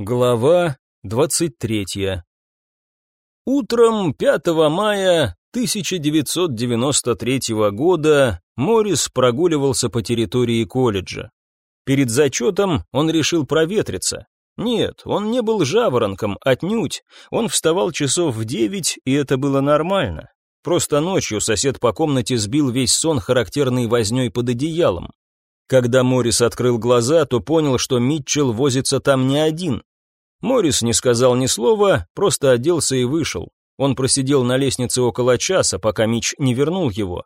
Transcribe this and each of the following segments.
Глава 23. Утром 5 мая 1993 года Моррис прогуливался по территории колледжа. Перед зачетом он решил проветриться. Нет, он не был жаворонком, отнюдь. Он вставал часов в девять, и это было нормально. Просто ночью сосед по комнате сбил весь сон характерной вознёй под одеялом. Когда Моррис открыл глаза, то понял, что Митчелл возится там не один. Моррис не сказал ни слова, просто оделся и вышел. Он просидел на лестнице около часа, пока Мич не вернул его.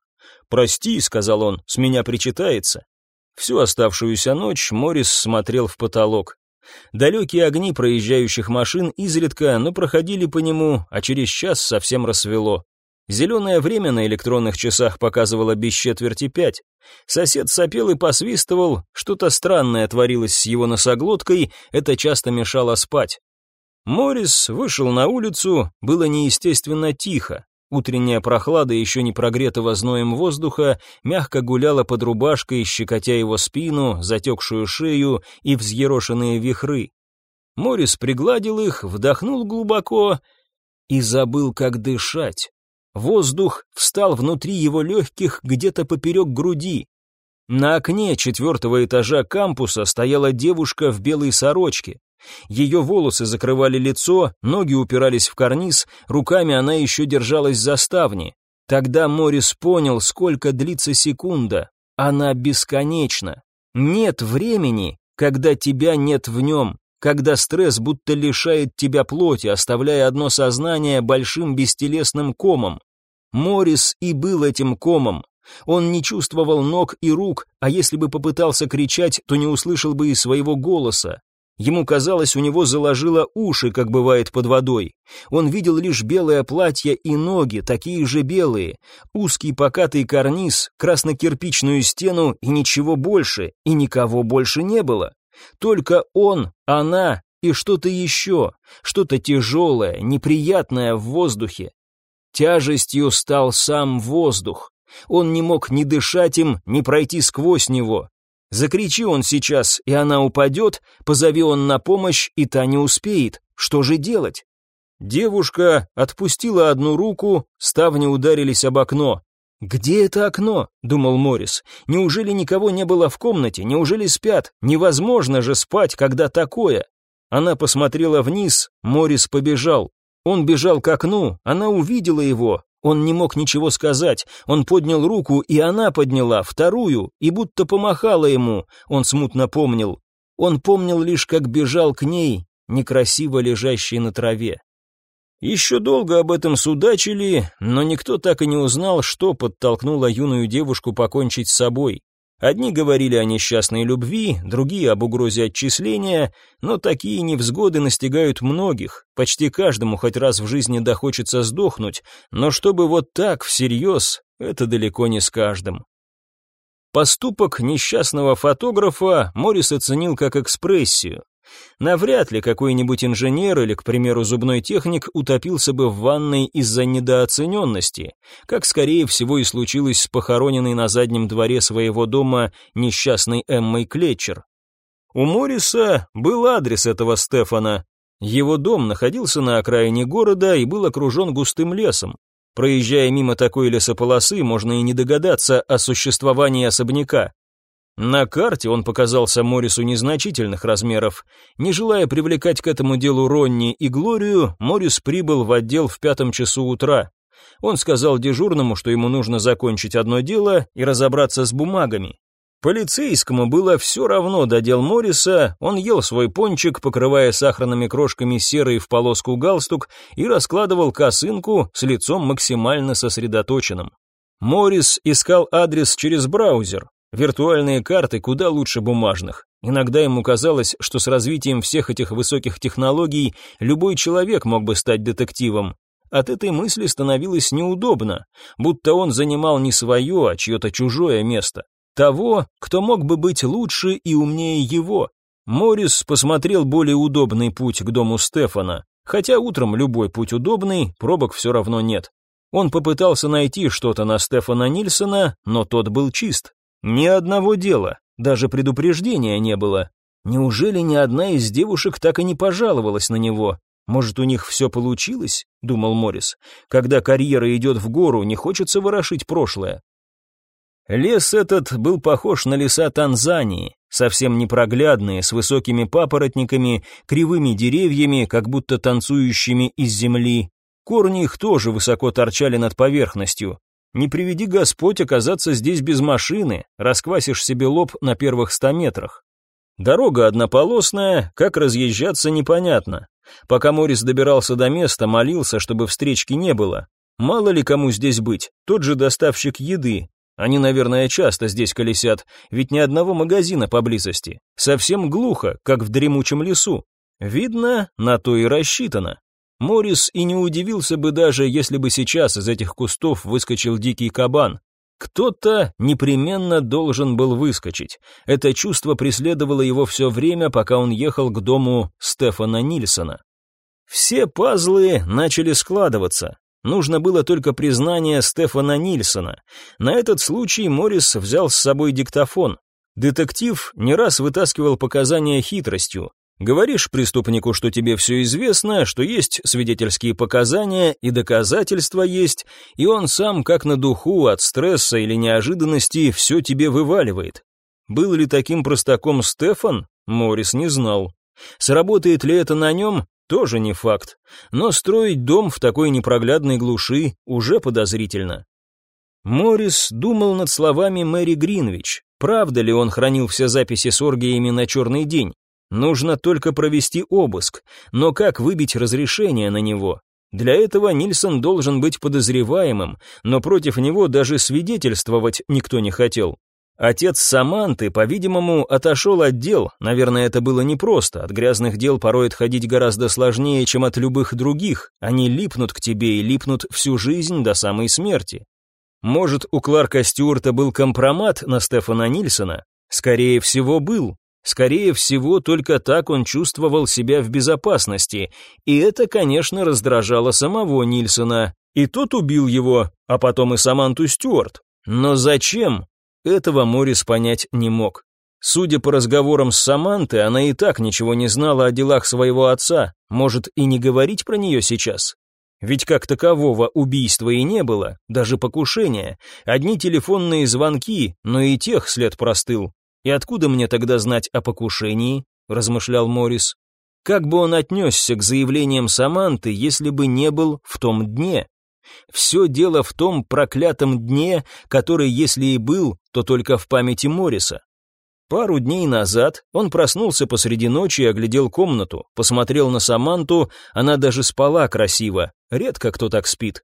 «Прости», — сказал он, — «с меня причитается». Всю оставшуюся ночь Моррис смотрел в потолок. Далекие огни проезжающих машин изредка, но проходили по нему, а через час совсем рассвело. Зеленое время на электронных часах показывало без четверти пять. Сосед сопел и посвистывал, что-то странное творилось с его носоглоткой, это часто мешало спать. Морис вышел на улицу, было неестественно тихо. Утренняя прохлада еще не прогретого зноем воздуха мягко гуляла под рубашкой, щекотя его спину, затекшую шею и взъерошенные вихры. Морис пригладил их, вдохнул глубоко и забыл, как дышать. Воздух встал внутри его легких где-то поперек груди. На окне четвертого этажа кампуса стояла девушка в белой сорочке. Ее волосы закрывали лицо, ноги упирались в карниз, руками она еще держалась за ставни. Тогда Морис понял, сколько длится секунда. Она бесконечна. Нет времени, когда тебя нет в нем когда стресс будто лишает тебя плоти, оставляя одно сознание большим бестелесным комом. Морис и был этим комом. Он не чувствовал ног и рук, а если бы попытался кричать, то не услышал бы и своего голоса. Ему казалось, у него заложило уши, как бывает под водой. Он видел лишь белое платье и ноги, такие же белые, узкий покатый карниз, красно-кирпичную стену и ничего больше, и никого больше не было. Только он, она и что-то еще, что-то тяжелое, неприятное в воздухе. Тяжестью стал сам воздух. Он не мог ни дышать им, ни пройти сквозь него. Закричи он сейчас, и она упадет, позови он на помощь, и та не успеет. Что же делать? Девушка отпустила одну руку, ставни ударились об окно. «Где это окно?» — думал Морис. «Неужели никого не было в комнате? Неужели спят? Невозможно же спать, когда такое!» Она посмотрела вниз, Морис побежал. Он бежал к окну, она увидела его. Он не мог ничего сказать. Он поднял руку, и она подняла, вторую, и будто помахала ему. Он смутно помнил. Он помнил лишь, как бежал к ней, некрасиво лежащей на траве. Еще долго об этом судачили, но никто так и не узнал, что подтолкнуло юную девушку покончить с собой. Одни говорили о несчастной любви, другие об угрозе отчисления, но такие невзгоды настигают многих. Почти каждому хоть раз в жизни дохочется сдохнуть, но чтобы вот так, всерьез, это далеко не с каждым. Поступок несчастного фотографа Моррис оценил как экспрессию. Навряд ли какой-нибудь инженер или, к примеру, зубной техник утопился бы в ванной из-за недооцененности, как, скорее всего, и случилось с похороненной на заднем дворе своего дома несчастной Эммой Клетчер. У Морриса был адрес этого Стефана. Его дом находился на окраине города и был окружен густым лесом. Проезжая мимо такой лесополосы, можно и не догадаться о существовании особняка. На карте он показался Морису незначительных размеров. Не желая привлекать к этому делу Ронни и Глорию, Морис прибыл в отдел в пятом часу утра. Он сказал дежурному, что ему нужно закончить одно дело и разобраться с бумагами. Полицейскому было все равно до дел Морриса, он ел свой пончик, покрывая сахарными крошками серый в полоску галстук и раскладывал косынку с лицом максимально сосредоточенным. Моррис искал адрес через браузер. Виртуальные карты куда лучше бумажных. Иногда ему казалось, что с развитием всех этих высоких технологий любой человек мог бы стать детективом. От этой мысли становилось неудобно, будто он занимал не свое, а чье-то чужое место. Того, кто мог бы быть лучше и умнее его. Моррис посмотрел более удобный путь к дому Стефана, хотя утром любой путь удобный, пробок все равно нет. Он попытался найти что-то на Стефана Нильсона, но тот был чист. Ни одного дела, даже предупреждения не было. Неужели ни одна из девушек так и не пожаловалась на него? Может, у них все получилось? Думал Морис. Когда карьера идет в гору, не хочется ворошить прошлое. Лес этот был похож на леса Танзании, совсем непроглядные, с высокими папоротниками, кривыми деревьями, как будто танцующими из земли. Корни их тоже высоко торчали над поверхностью. Не приведи Господь оказаться здесь без машины, расквасишь себе лоб на первых ста метрах. Дорога однополосная, как разъезжаться непонятно. Пока Морис добирался до места, молился, чтобы встречки не было. Мало ли кому здесь быть, тот же доставщик еды. Они, наверное, часто здесь колесят, ведь ни одного магазина поблизости. Совсем глухо, как в дремучем лесу. Видно, на то и рассчитано. Морис и не удивился бы даже, если бы сейчас из этих кустов выскочил дикий кабан. Кто-то непременно должен был выскочить. Это чувство преследовало его все время, пока он ехал к дому Стефана Нильсона. Все пазлы начали складываться. Нужно было только признание Стефана Нильсона. На этот случай Моррис взял с собой диктофон. Детектив не раз вытаскивал показания хитростью. Говоришь преступнику, что тебе все известно, что есть свидетельские показания и доказательства есть, и он сам, как на духу, от стресса или неожиданности, все тебе вываливает. Был ли таким простаком Стефан? Морис не знал. Сработает ли это на нем? Тоже не факт. Но строить дом в такой непроглядной глуши уже подозрительно. Морис думал над словами Мэри Гринвич. Правда ли он хранил все записи с оргиями на черный день? Нужно только провести обыск, но как выбить разрешение на него? Для этого Нильсон должен быть подозреваемым, но против него даже свидетельствовать никто не хотел. Отец Саманты, по-видимому, отошел от дел, наверное, это было непросто, от грязных дел порой отходить гораздо сложнее, чем от любых других, они липнут к тебе и липнут всю жизнь до самой смерти. Может, у Кларка Стюарта был компромат на Стефана Нильсона? Скорее всего, был, Скорее всего, только так он чувствовал себя в безопасности, и это, конечно, раздражало самого Нильсона. И тот убил его, а потом и Саманту Стюарт. Но зачем? Этого Морис понять не мог. Судя по разговорам с Самантой, она и так ничего не знала о делах своего отца, может и не говорить про нее сейчас. Ведь как такового убийства и не было, даже покушения. Одни телефонные звонки, но и тех след простыл. И откуда мне тогда знать о покушении? размышлял Морис. Как бы он отнесся к заявлениям Саманты, если бы не был в том дне? Все дело в том проклятом дне, который, если и был, то только в памяти Мориса. Пару дней назад он проснулся посреди ночи и оглядел комнату, посмотрел на Саманту, она даже спала красиво, редко кто так спит.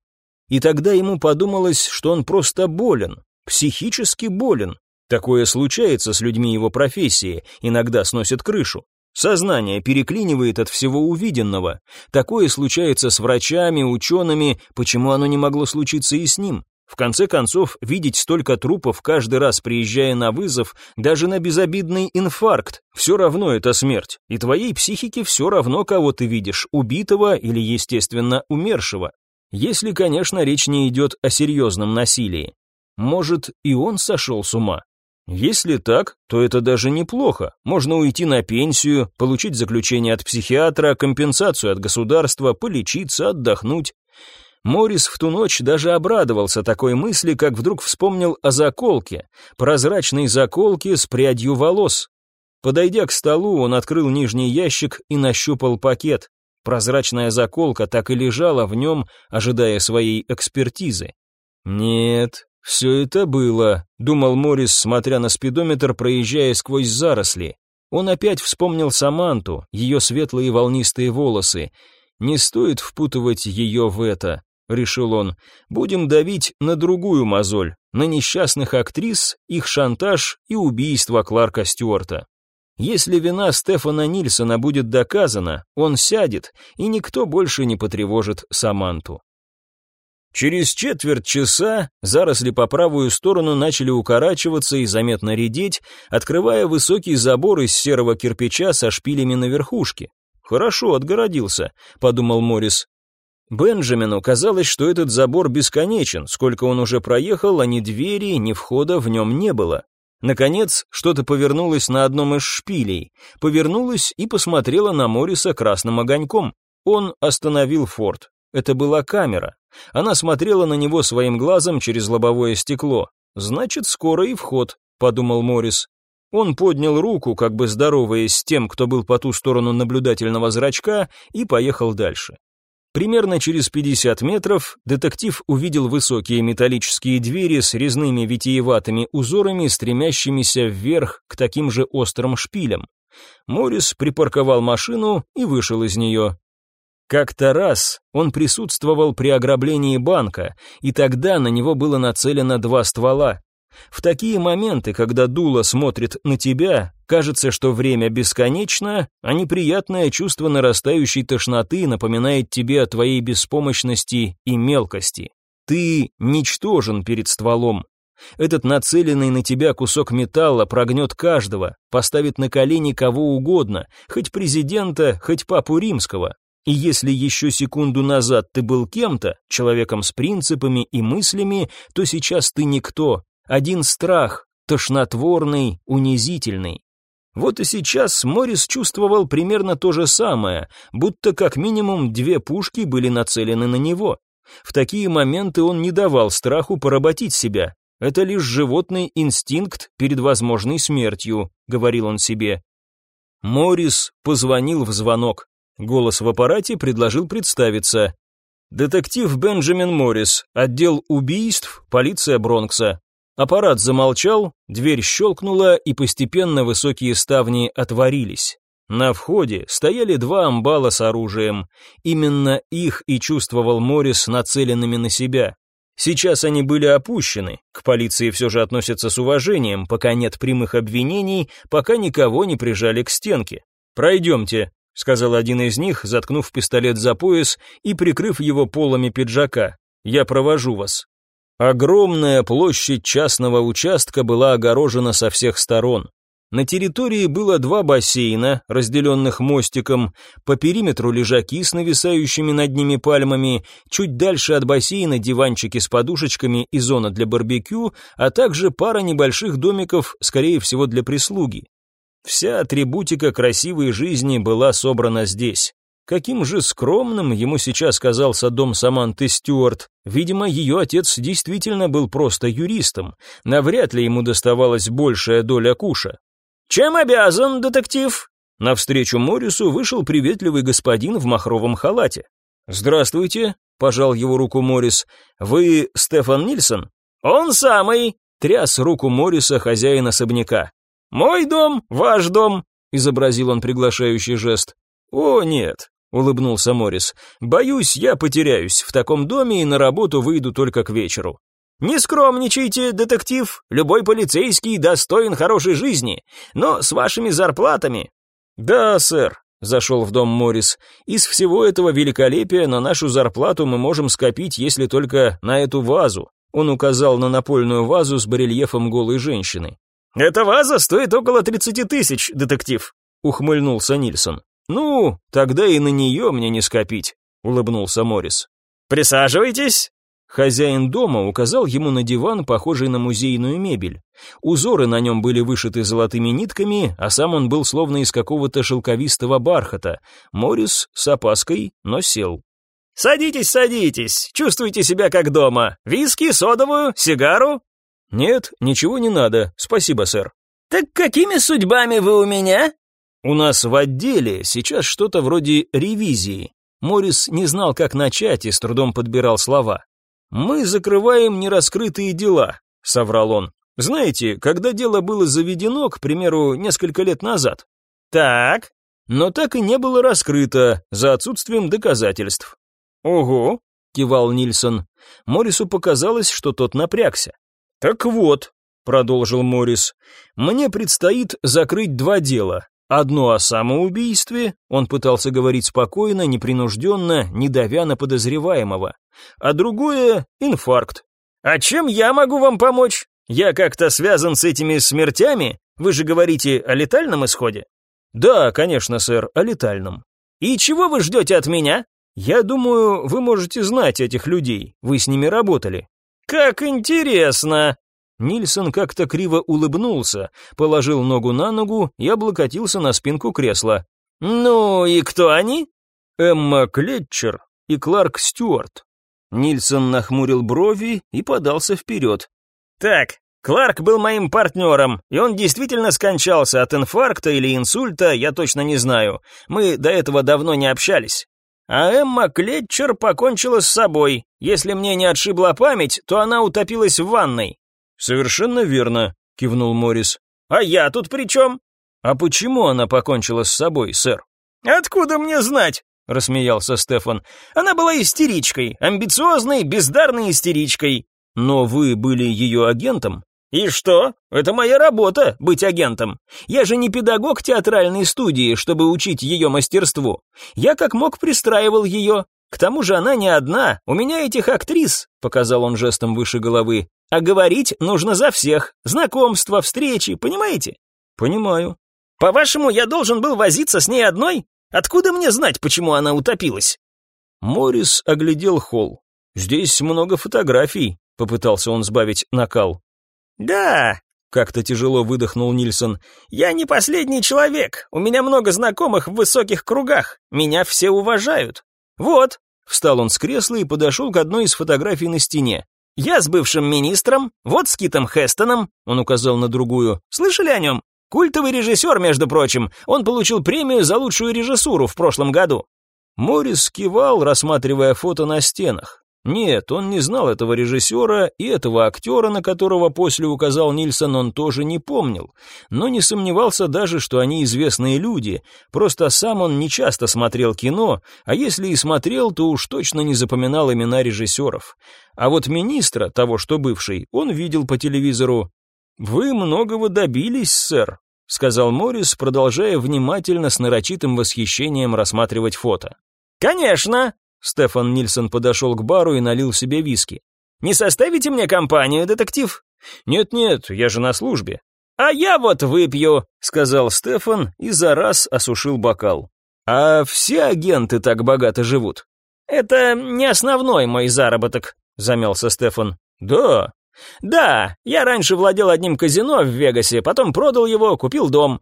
И тогда ему подумалось, что он просто болен, психически болен, Такое случается с людьми его профессии, иногда сносят крышу. Сознание переклинивает от всего увиденного. Такое случается с врачами, учеными, почему оно не могло случиться и с ним? В конце концов, видеть столько трупов каждый раз, приезжая на вызов, даже на безобидный инфаркт, все равно это смерть. И твоей психике все равно, кого ты видишь, убитого или, естественно, умершего. Если, конечно, речь не идет о серьезном насилии. Может, и он сошел с ума? Если так, то это даже неплохо. Можно уйти на пенсию, получить заключение от психиатра, компенсацию от государства, полечиться, отдохнуть. Морис в ту ночь даже обрадовался такой мысли, как вдруг вспомнил о заколке, прозрачной заколке с прядью волос. Подойдя к столу, он открыл нижний ящик и нащупал пакет. Прозрачная заколка так и лежала в нем, ожидая своей экспертизы. Нет, «Все это было», — думал Морис, смотря на спидометр, проезжая сквозь заросли. Он опять вспомнил Саманту, ее светлые волнистые волосы. «Не стоит впутывать ее в это», — решил он. «Будем давить на другую мозоль, на несчастных актрис, их шантаж и убийство Кларка Стюарта». Если вина Стефана Нильсона будет доказана, он сядет, и никто больше не потревожит Саманту. Через четверть часа заросли по правую сторону начали укорачиваться и заметно редеть, открывая высокий забор из серого кирпича со шпилями на верхушке. «Хорошо отгородился», — подумал Моррис. Бенджамину казалось, что этот забор бесконечен, сколько он уже проехал, а ни двери, ни входа в нем не было. Наконец, что-то повернулось на одном из шпилей, повернулось и посмотрело на Морриса красным огоньком. Он остановил форт. Это была камера. Она смотрела на него своим глазом через лобовое стекло. «Значит, скоро и вход», — подумал Моррис. Он поднял руку, как бы здороваясь с тем, кто был по ту сторону наблюдательного зрачка, и поехал дальше. Примерно через 50 метров детектив увидел высокие металлические двери с резными витиеватыми узорами, стремящимися вверх к таким же острым шпилям. Моррис припарковал машину и вышел из нее. Как-то раз он присутствовал при ограблении банка, и тогда на него было нацелено два ствола. В такие моменты, когда дуло смотрит на тебя, кажется, что время бесконечно, а неприятное чувство нарастающей тошноты напоминает тебе о твоей беспомощности и мелкости. Ты ничтожен перед стволом. Этот нацеленный на тебя кусок металла прогнет каждого, поставит на колени кого угодно, хоть президента, хоть папу римского. И если еще секунду назад ты был кем-то, человеком с принципами и мыслями, то сейчас ты никто, один страх, тошнотворный, унизительный. Вот и сейчас Морис чувствовал примерно то же самое, будто как минимум две пушки были нацелены на него. В такие моменты он не давал страху поработить себя. Это лишь животный инстинкт перед возможной смертью, говорил он себе. Морис позвонил в звонок. Голос в аппарате предложил представиться. Детектив Бенджамин Моррис, отдел убийств, полиция Бронкса. Аппарат замолчал, дверь щелкнула, и постепенно высокие ставни отворились. На входе стояли два амбала с оружием. Именно их и чувствовал Моррис нацеленными на себя. Сейчас они были опущены, к полиции все же относятся с уважением, пока нет прямых обвинений, пока никого не прижали к стенке. «Пройдемте», — сказал один из них, заткнув пистолет за пояс и прикрыв его полами пиджака. «Я провожу вас». Огромная площадь частного участка была огорожена со всех сторон. На территории было два бассейна, разделенных мостиком, по периметру лежаки с нависающими над ними пальмами, чуть дальше от бассейна диванчики с подушечками и зона для барбекю, а также пара небольших домиков, скорее всего для прислуги. Вся атрибутика красивой жизни была собрана здесь. Каким же скромным ему сейчас казался дом Саманты Стюарт. Видимо, ее отец действительно был просто юристом. Навряд ли ему доставалась большая доля куша. «Чем обязан, детектив?» Навстречу Моррису вышел приветливый господин в махровом халате. «Здравствуйте», — пожал его руку Моррис. «Вы Стефан Нильсон?» «Он самый», — тряс руку Морриса хозяин особняка. «Мой дом, ваш дом», — изобразил он приглашающий жест. «О, нет, — улыбнулся Моррис. «Боюсь, я потеряюсь в таком доме и на работу выйду только к вечеру». «Не скромничайте, детектив, любой полицейский достоин хорошей жизни, но с вашими зарплатами...» «Да, сэр», — зашел в дом Моррис, «из всего этого великолепия на нашу зарплату мы можем скопить, если только на эту вазу». Он указал на напольную вазу с барельефом голой женщины. «Эта ваза стоит около тридцати тысяч, детектив», — ухмыльнулся Нильсон. «Ну, тогда и на нее мне не скопить», — улыбнулся Моррис. «Присаживайтесь». Хозяин дома указал ему на диван, похожий на музейную мебель. Узоры на нем были вышиты золотыми нитками, а сам он был словно из какого-то шелковистого бархата. Моррис с опаской, но сел. «Садитесь, садитесь, чувствуйте себя как дома. Виски, содовую, сигару?» «Нет, ничего не надо, спасибо, сэр». «Так какими судьбами вы у меня?» У нас в отделе сейчас что-то вроде ревизии. Морис не знал, как начать и с трудом подбирал слова. Мы закрываем нераскрытые дела, соврал он. Знаете, когда дело было заведено, к примеру, несколько лет назад. Так, но так и не было раскрыто за отсутствием доказательств. Ого, кивал Нильсон. Морису показалось, что тот напрягся. Так вот, продолжил Морис, мне предстоит закрыть два дела. Одно о самоубийстве, он пытался говорить спокойно, непринужденно, не давя на подозреваемого, а другое — инфаркт. «А чем я могу вам помочь? Я как-то связан с этими смертями? Вы же говорите о летальном исходе?» «Да, конечно, сэр, о летальном». «И чего вы ждете от меня?» «Я думаю, вы можете знать этих людей, вы с ними работали». «Как интересно!» Нильсон как-то криво улыбнулся, положил ногу на ногу и облокотился на спинку кресла. «Ну и кто они?» «Эмма Клетчер и Кларк Стюарт». Нильсон нахмурил брови и подался вперед. «Так, Кларк был моим партнером, и он действительно скончался от инфаркта или инсульта, я точно не знаю. Мы до этого давно не общались. А Эмма Клетчер покончила с собой. Если мне не отшибла память, то она утопилась в ванной. Совершенно верно, кивнул Моррис. А я тут при чем? А почему она покончила с собой, сэр? Откуда мне знать? рассмеялся Стефан. Она была истеричкой, амбициозной, бездарной истеричкой. Но вы были ее агентом? «И что? Это моя работа — быть агентом. Я же не педагог театральной студии, чтобы учить ее мастерству. Я как мог пристраивал ее. К тому же она не одна, у меня этих актрис», — показал он жестом выше головы. «А говорить нужно за всех. Знакомства, встречи, понимаете?» «Понимаю». «По-вашему, я должен был возиться с ней одной? Откуда мне знать, почему она утопилась?» Морис оглядел холл. «Здесь много фотографий», — попытался он сбавить накал. «Да», — как-то тяжело выдохнул Нильсон, «я не последний человек, у меня много знакомых в высоких кругах, меня все уважают. Вот», — встал он с кресла и подошел к одной из фотографий на стене. «Я с бывшим министром, вот с Китом Хестоном», — он указал на другую, «слышали о нем? Культовый режиссер, между прочим, он получил премию за лучшую режиссуру в прошлом году». Морис кивал, рассматривая фото на стенах. Нет, он не знал этого режиссера, и этого актера, на которого после указал Нильсон, он тоже не помнил, но не сомневался даже, что они известные люди, просто сам он не часто смотрел кино, а если и смотрел, то уж точно не запоминал имена режиссеров. А вот министра, того что бывший, он видел по телевизору. «Вы многого добились, сэр», — сказал Моррис, продолжая внимательно с нарочитым восхищением рассматривать фото. «Конечно!» Стефан Нильсон подошел к бару и налил себе виски. «Не составите мне компанию, детектив?» «Нет-нет, я же на службе». «А я вот выпью», — сказал Стефан и за раз осушил бокал. «А все агенты так богато живут?» «Это не основной мой заработок», — замялся Стефан. «Да». «Да, я раньше владел одним казино в Вегасе, потом продал его, купил дом.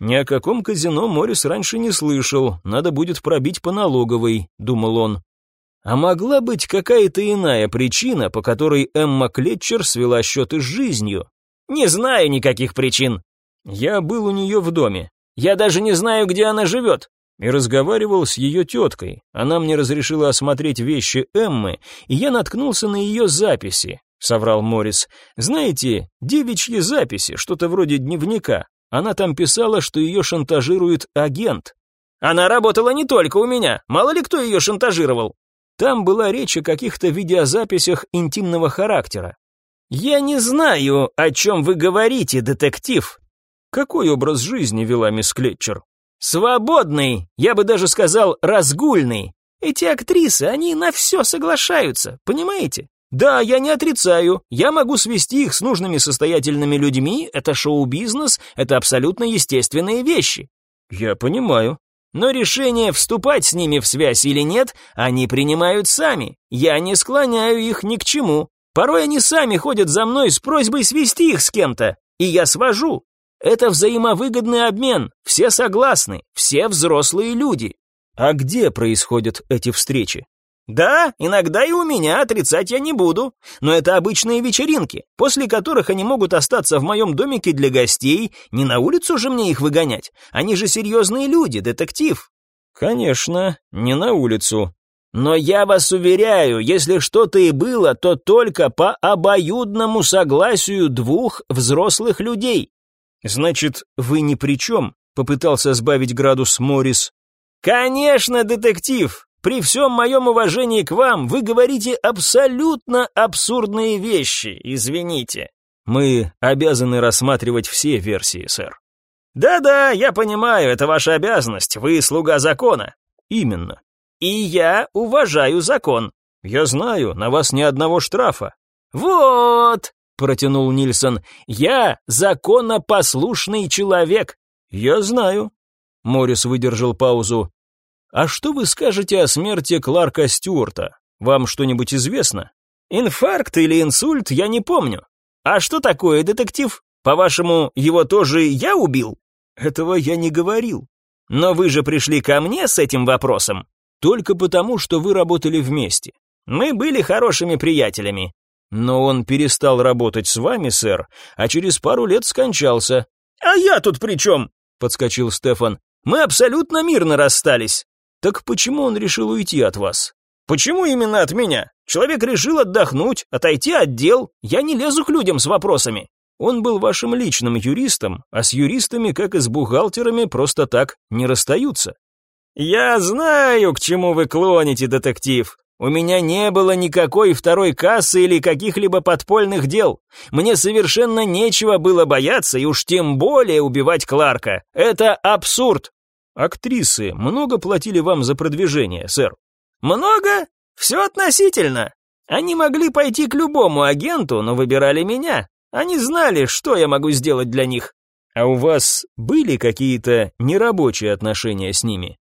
Ни о каком казино Морис раньше не слышал, надо будет пробить по налоговой, думал он. А могла быть какая-то иная причина, по которой Эмма Клетчер свела счеты с жизнью? Не знаю никаких причин. Я был у нее в доме. Я даже не знаю, где она живет. И разговаривал с ее теткой. Она мне разрешила осмотреть вещи Эммы, и я наткнулся на ее записи, соврал Морис. Знаете, девичьи записи, что-то вроде дневника. Она там писала, что ее шантажирует агент. Она работала не только у меня, мало ли кто ее шантажировал. Там была речь о каких-то видеозаписях интимного характера. «Я не знаю, о чем вы говорите, детектив». Какой образ жизни вела мисс Клетчер? Свободный, я бы даже сказал, разгульный. Эти актрисы, они на все соглашаются, понимаете? Да, я не отрицаю, я могу свести их с нужными состоятельными людьми, это шоу-бизнес, это абсолютно естественные вещи. Я понимаю. Но решение, вступать с ними в связь или нет, они принимают сами. Я не склоняю их ни к чему. Порой они сами ходят за мной с просьбой свести их с кем-то, и я свожу. Это взаимовыгодный обмен, все согласны, все взрослые люди. А где происходят эти встречи? Да, иногда и у меня отрицать я не буду, но это обычные вечеринки, после которых они могут остаться в моем домике для гостей, не на улицу же мне их выгонять, они же серьезные люди, детектив. Конечно, не на улицу. Но я вас уверяю, если что-то и было, то только по обоюдному согласию двух взрослых людей. Значит, вы ни при чем, попытался сбавить градус Моррис. Конечно, детектив, при всем моем уважении к вам, вы говорите абсолютно абсурдные вещи, извините. Мы обязаны рассматривать все версии, сэр. Да-да, я понимаю, это ваша обязанность, вы слуга закона. Именно. И я уважаю закон. Я знаю, на вас ни одного штрафа. Вот, протянул Нильсон, я законопослушный человек. Я знаю. Морис выдержал паузу. «А что вы скажете о смерти Кларка Стюарта? Вам что-нибудь известно?» «Инфаркт или инсульт, я не помню. А что такое детектив? По-вашему, его тоже я убил? Этого я не говорил. Но вы же пришли ко мне с этим вопросом. Только потому, что вы работали вместе. Мы были хорошими приятелями. Но он перестал работать с вами, сэр, а через пару лет скончался. А я тут при чем? Подскочил Стефан. Мы абсолютно мирно расстались. Так почему он решил уйти от вас? Почему именно от меня? Человек решил отдохнуть, отойти от дел. Я не лезу к людям с вопросами. Он был вашим личным юристом, а с юристами, как и с бухгалтерами, просто так не расстаются. Я знаю, к чему вы клоните, детектив. У меня не было никакой второй кассы или каких-либо подпольных дел. Мне совершенно нечего было бояться и уж тем более убивать Кларка. Это абсурд. Актрисы много платили вам за продвижение, сэр. Много? Все относительно. Они могли пойти к любому агенту, но выбирали меня. Они знали, что я могу сделать для них. А у вас были какие-то нерабочие отношения с ними?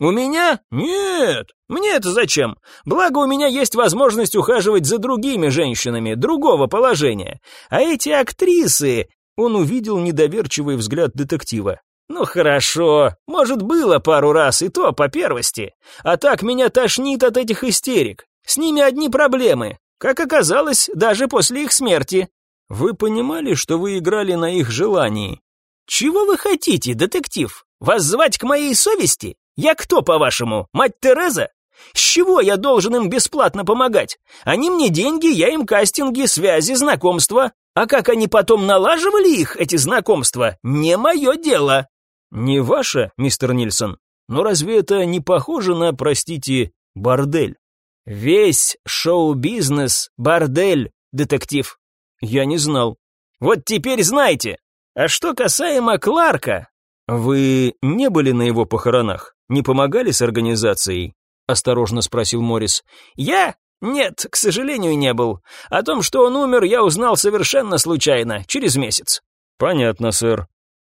У меня? Нет. Мне это зачем? Благо у меня есть возможность ухаживать за другими женщинами другого положения. А эти актрисы... Он увидел недоверчивый взгляд детектива. «Ну хорошо, может, было пару раз, и то по первости. А так меня тошнит от этих истерик. С ними одни проблемы. Как оказалось, даже после их смерти». «Вы понимали, что вы играли на их желании?» «Чего вы хотите, детектив? Вас звать к моей совести? Я кто, по-вашему, мать Тереза? С чего я должен им бесплатно помогать? Они мне деньги, я им кастинги, связи, знакомства. А как они потом налаживали их, эти знакомства, не мое дело». «Не ваше, мистер Нильсон? Но разве это не похоже на, простите, бордель?» «Весь шоу-бизнес — бордель, детектив». «Я не знал». «Вот теперь знайте. А что касаемо Кларка...» «Вы не были на его похоронах? Не помогали с организацией?» — осторожно спросил Моррис. «Я? Нет, к сожалению, не был. О том, что он умер, я узнал совершенно случайно, через месяц». «Понятно, сэр».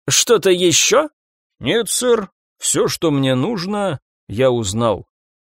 «Что-то еще?» «Нет, сэр, все, что мне нужно, я узнал».